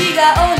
違う